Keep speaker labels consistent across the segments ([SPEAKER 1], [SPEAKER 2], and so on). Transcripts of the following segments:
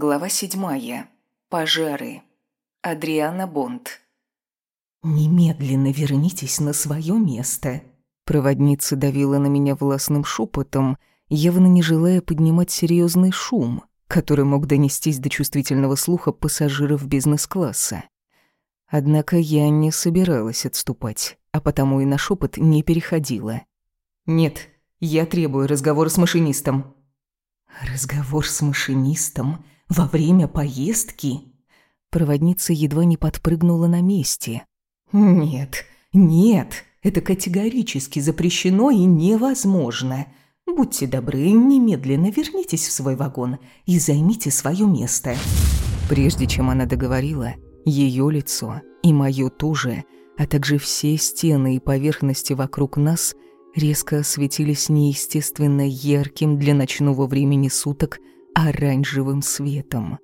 [SPEAKER 1] Глава седьмая. Пожары. Адриана Бонд.
[SPEAKER 2] «Немедленно вернитесь на свое место». Проводница давила на меня властным шепотом, явно не желая поднимать серьезный шум, который мог донестись до чувствительного слуха пассажиров бизнес-класса. Однако я не собиралась отступать, а потому и на шепот не переходила. «Нет, я требую разговор с машинистом». «Разговор с машинистом?» Во время поездки? Проводница едва не подпрыгнула на месте. Нет, нет, это категорически запрещено и невозможно. Будьте добры, немедленно вернитесь в свой вагон и займите свое место. Прежде чем она договорила, ее лицо и мое тоже, а также все стены и поверхности вокруг нас резко осветились неестественно ярким для ночного времени суток оранжевым светом.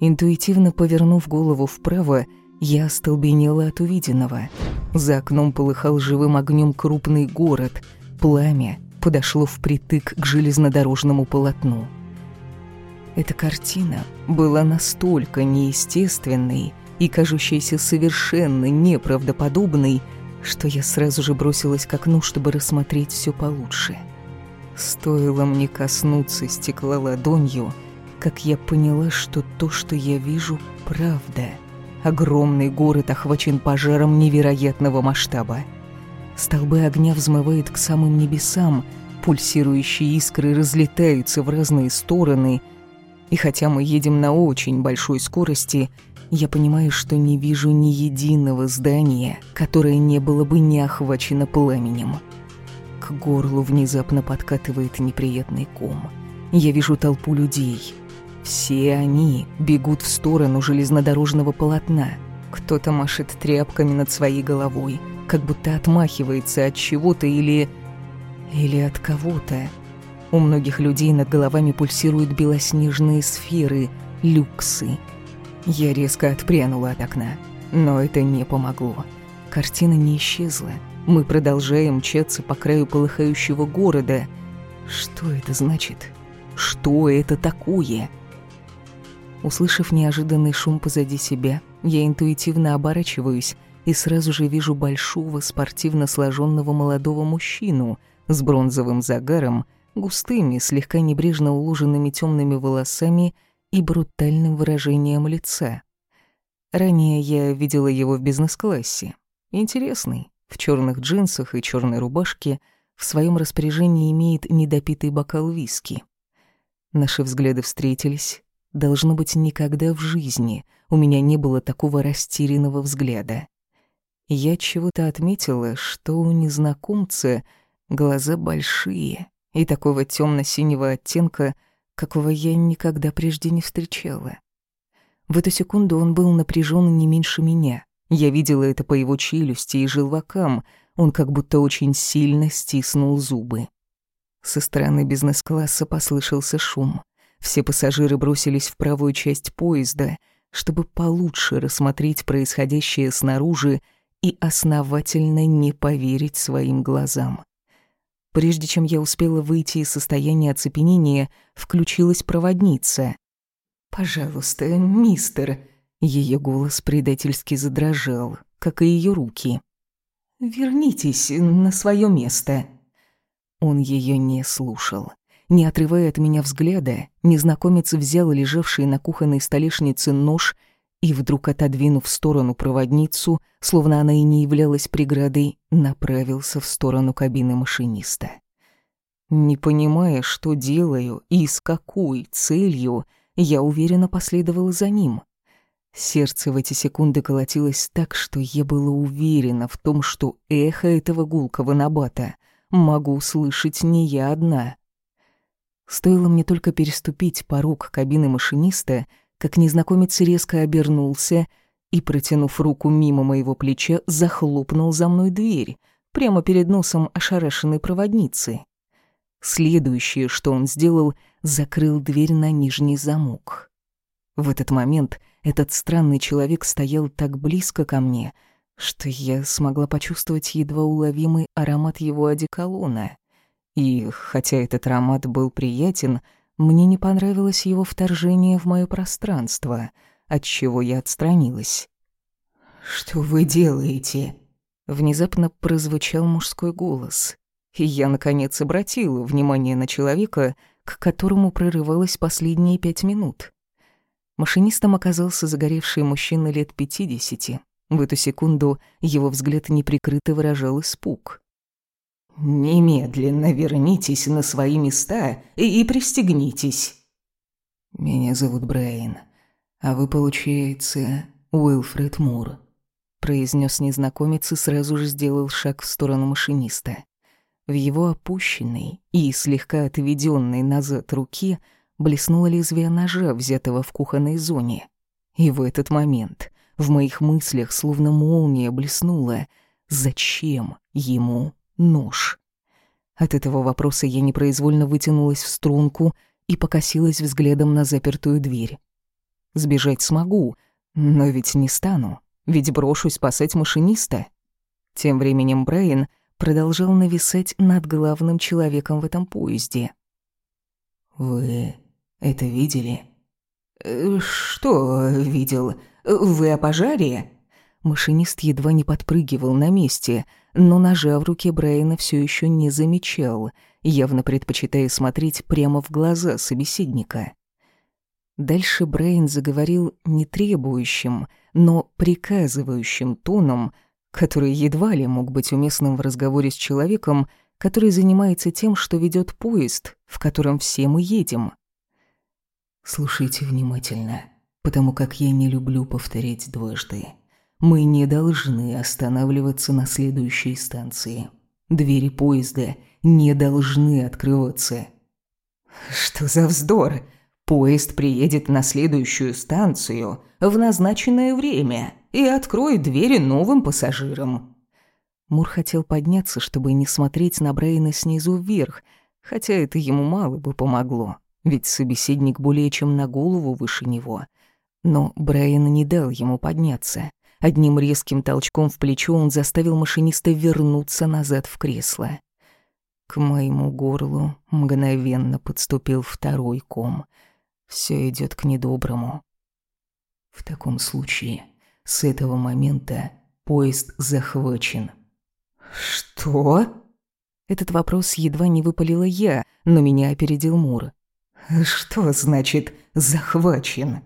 [SPEAKER 2] Интуитивно повернув голову вправо, я остолбенела от увиденного. За окном полыхал живым огнем крупный город. Пламя подошло впритык к железнодорожному полотну. Эта картина была настолько неестественной и кажущейся совершенно неправдоподобной, что я сразу же бросилась к окну, чтобы рассмотреть все получше. — Стоило мне коснуться стекла ладонью, как я поняла, что то, что я вижу, правда. Огромный город охвачен пожаром невероятного масштаба. Столбы огня взмывают к самым небесам, пульсирующие искры разлетаются в разные стороны, и хотя мы едем на очень большой скорости, я понимаю, что не вижу ни единого здания, которое не было бы не охвачено пламенем. К горлу внезапно подкатывает неприятный ком. Я вижу толпу людей. Все они бегут в сторону железнодорожного полотна. Кто-то машет тряпками над своей головой, как будто отмахивается от чего-то или... или от кого-то. У многих людей над головами пульсируют белоснежные сферы, люксы. Я резко отпрянула от окна, но это не помогло. Картина не исчезла, мы продолжаем мчаться по краю полыхающего города. Что это значит? Что это такое? Услышав неожиданный шум позади себя, я интуитивно оборачиваюсь и сразу же вижу большого спортивно сложенного молодого мужчину с бронзовым загаром, густыми, слегка небрежно уложенными темными волосами и брутальным выражением лица. Ранее я видела его в бизнес-классе. Интересный, в черных джинсах и черной рубашке в своем распоряжении имеет недопитый бокал виски. Наши взгляды встретились. Должно быть, никогда в жизни у меня не было такого растерянного взгляда. Я чего-то отметила, что у незнакомца глаза большие и такого темно синего оттенка, какого я никогда прежде не встречала. В эту секунду он был напряжен не меньше меня. Я видела это по его челюсти и желвакам, он как будто очень сильно стиснул зубы. Со стороны бизнес-класса послышался шум. Все пассажиры бросились в правую часть поезда, чтобы получше рассмотреть происходящее снаружи и основательно не поверить своим глазам. Прежде чем я успела выйти из состояния оцепенения, включилась проводница. «Пожалуйста, мистер», ее голос предательски задрожал, как и ее руки. «Вернитесь на свое место». Он ее не слушал. Не отрывая от меня взгляда, незнакомец взял лежавший на кухонной столешнице нож и, вдруг отодвинув в сторону проводницу, словно она и не являлась преградой, направился в сторону кабины машиниста. Не понимая, что делаю и с какой целью, я уверенно последовала за ним — Сердце в эти секунды колотилось так, что я была уверена в том, что эхо этого гулкого набата могу услышать не я одна. Стоило мне только переступить порог кабины машиниста, как незнакомец резко обернулся и, протянув руку мимо моего плеча, захлопнул за мной дверь, прямо перед носом ошарашенной проводницы. Следующее, что он сделал, закрыл дверь на нижний замок. В этот момент этот странный человек стоял так близко ко мне, что я смогла почувствовать едва уловимый аромат его одеколона. И хотя этот аромат был приятен, Мне не понравилось его вторжение в мое пространство, от чего я отстранилась.
[SPEAKER 1] «Что вы делаете?»
[SPEAKER 2] Внезапно прозвучал мужской голос, и я, наконец, обратила внимание на человека, к которому прорывалось последние пять минут. Машинистом оказался загоревший мужчина лет пятидесяти. В эту секунду его взгляд неприкрыто выражал испуг.
[SPEAKER 1] «Немедленно вернитесь на свои места и, и пристегнитесь».
[SPEAKER 2] «Меня зовут Брайан, а вы, получается, Уилфред Мур», произнес незнакомец и сразу же сделал шаг в сторону машиниста. В его опущенной и слегка отведенной назад руке блеснуло лезвие ножа, взятого в кухонной зоне. И в этот момент в моих мыслях словно молния блеснула. Зачем ему нож? От этого вопроса я непроизвольно вытянулась в струнку и покосилась взглядом на запертую дверь. Сбежать смогу, но ведь не стану, ведь брошу спасать машиниста. Тем временем Брайан продолжал нависать над главным человеком в этом поезде.
[SPEAKER 1] «Вы это видели?» «Э, «Что видел? Вы о пожаре?»
[SPEAKER 2] Машинист едва не подпрыгивал на месте, но ножа в руке Брайана все еще не замечал, явно предпочитая смотреть прямо в глаза собеседника. Дальше Брайан заговорил не требующим, но приказывающим тоном, который едва ли мог быть уместным в разговоре с человеком, который занимается тем, что ведет поезд, в котором все мы едем.
[SPEAKER 1] «Слушайте внимательно, потому как я не люблю повторять дважды. Мы не должны останавливаться на следующей станции. Двери поезда не должны открываться». «Что за вздор? Поезд приедет на следующую станцию в назначенное время и откроет двери новым пассажирам».
[SPEAKER 2] Мур хотел подняться, чтобы не смотреть на Брейна снизу вверх, хотя это ему мало бы помогло, ведь собеседник более чем на голову выше него. Но Брайан не дал ему подняться. Одним резким толчком в плечо он заставил машиниста вернуться назад в кресло. К моему горлу мгновенно подступил второй ком. Все идет к недоброму.
[SPEAKER 1] В таком случае, с этого момента поезд захвачен.
[SPEAKER 2] «Что?» Этот вопрос едва не выпалила я, но меня опередил Мур.
[SPEAKER 1] «Что значит «захвачен»?»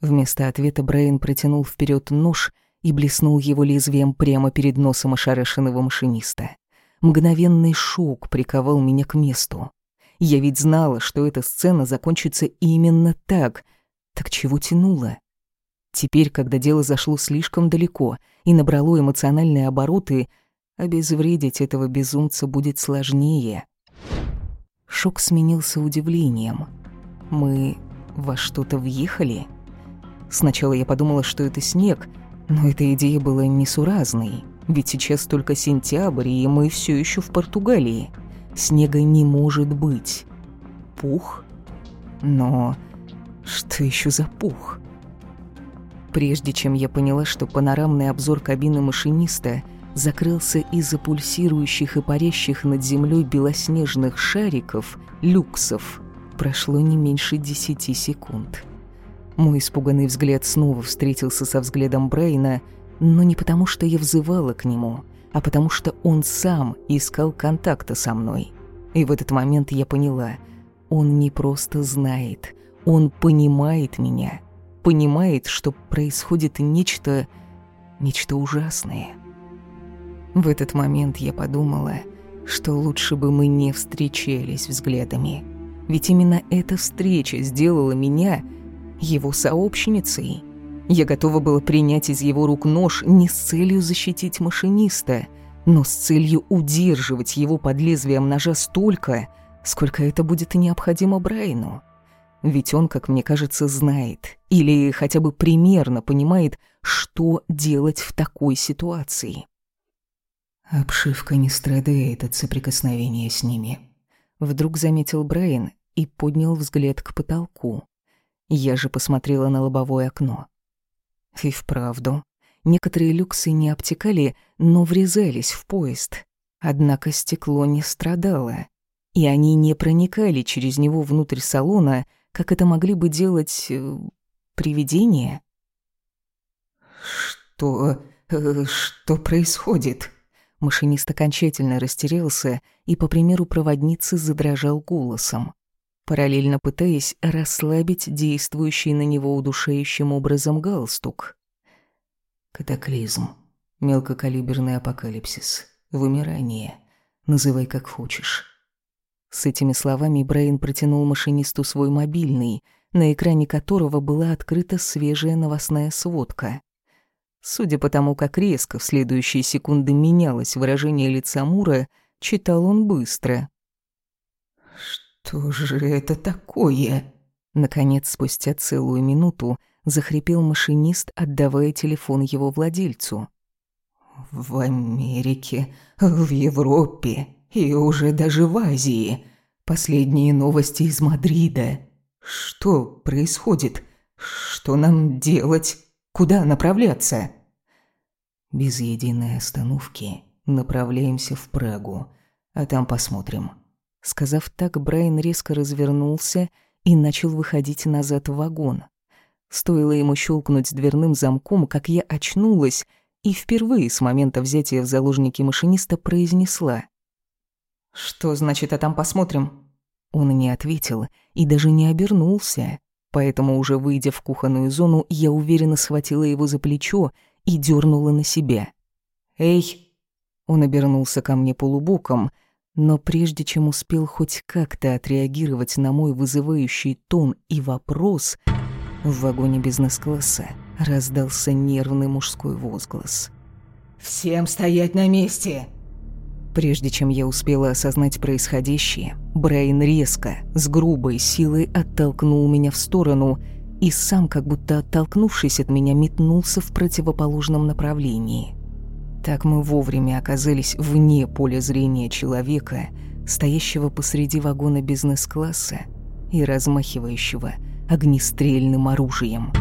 [SPEAKER 2] Вместо ответа Брейн протянул вперед нож и блеснул его лезвием прямо перед носом ошарашенного машиниста. Мгновенный шок приковал меня к месту. Я ведь знала, что эта сцена закончится именно так. Так чего тянуло? Теперь, когда дело зашло слишком далеко и набрало эмоциональные обороты, Обезвредить этого безумца будет сложнее. Шок сменился удивлением. Мы во что-то въехали? Сначала я подумала, что это снег, но эта идея была несуразной. Ведь сейчас только сентябрь, и мы все еще в Португалии. Снега не может быть. Пух? Но что еще за пух? Прежде чем я поняла, что панорамный обзор кабины машиниста — закрылся из-за пульсирующих и парящих над землей белоснежных шариков, люксов. Прошло не меньше десяти секунд. Мой испуганный взгляд снова встретился со взглядом Брейна, но не потому, что я взывала к нему, а потому что он сам искал контакта со мной. И в этот момент я поняла, он не просто знает, он понимает меня, понимает, что происходит нечто, нечто ужасное. В этот момент я подумала, что лучше бы мы не встречались взглядами. Ведь именно эта встреча сделала меня его сообщницей. Я готова была принять из его рук нож не с целью защитить машиниста, но с целью удерживать его под лезвием ножа столько, сколько это будет необходимо Брайну. Ведь он, как мне кажется, знает или хотя бы примерно понимает, что делать в такой ситуации.
[SPEAKER 1] Обшивка не страдает от соприкосновения с ними.
[SPEAKER 2] Вдруг заметил Брейн и поднял взгляд к потолку. Я же посмотрела на лобовое окно. И вправду, некоторые люксы не обтекали, но врезались в поезд. Однако стекло не страдало. и они не проникали через него внутрь салона, как это могли бы делать... Э, привидения.
[SPEAKER 1] «Что... Э, что происходит?»
[SPEAKER 2] Машинист окончательно растерялся и, по примеру проводницы, задрожал голосом, параллельно пытаясь расслабить действующий на него удушающим образом галстук.
[SPEAKER 1] «Катаклизм. Мелкокалиберный апокалипсис. Вымирание. Называй как хочешь».
[SPEAKER 2] С этими словами Брейн протянул машинисту свой мобильный, на экране которого была открыта свежая новостная сводка. Судя по тому, как резко в следующие секунды менялось выражение лица Мура, читал он быстро.
[SPEAKER 1] «Что же это такое?»
[SPEAKER 2] Наконец, спустя целую минуту, захрипел машинист, отдавая телефон его владельцу.
[SPEAKER 1] «В Америке, в Европе и уже даже в Азии. Последние новости из Мадрида. Что происходит? Что нам делать?» Куда направляться?» «Без единой остановки направляемся в Прагу, а там посмотрим».
[SPEAKER 2] Сказав так, Брайан резко развернулся и начал выходить назад в вагон. Стоило ему щелкнуть дверным замком, как я очнулась и впервые с момента взятия в заложники машиниста произнесла.
[SPEAKER 1] «Что значит, а там посмотрим?»
[SPEAKER 2] Он не ответил и даже не обернулся, Поэтому, уже выйдя в кухонную зону, я уверенно схватила его за плечо и дернула на себя.
[SPEAKER 1] «Эй!»
[SPEAKER 2] Он обернулся ко мне полубоком, но прежде чем успел хоть как-то отреагировать на мой вызывающий тон и вопрос, в вагоне бизнес-класса раздался нервный мужской возглас.
[SPEAKER 1] «Всем стоять на месте!»
[SPEAKER 2] Прежде чем я успела осознать происходящее, Брайан резко, с грубой силой оттолкнул меня в сторону и сам, как будто оттолкнувшись от меня, метнулся в противоположном направлении. Так мы вовремя оказались вне поля зрения человека, стоящего посреди вагона бизнес-класса и размахивающего огнестрельным оружием.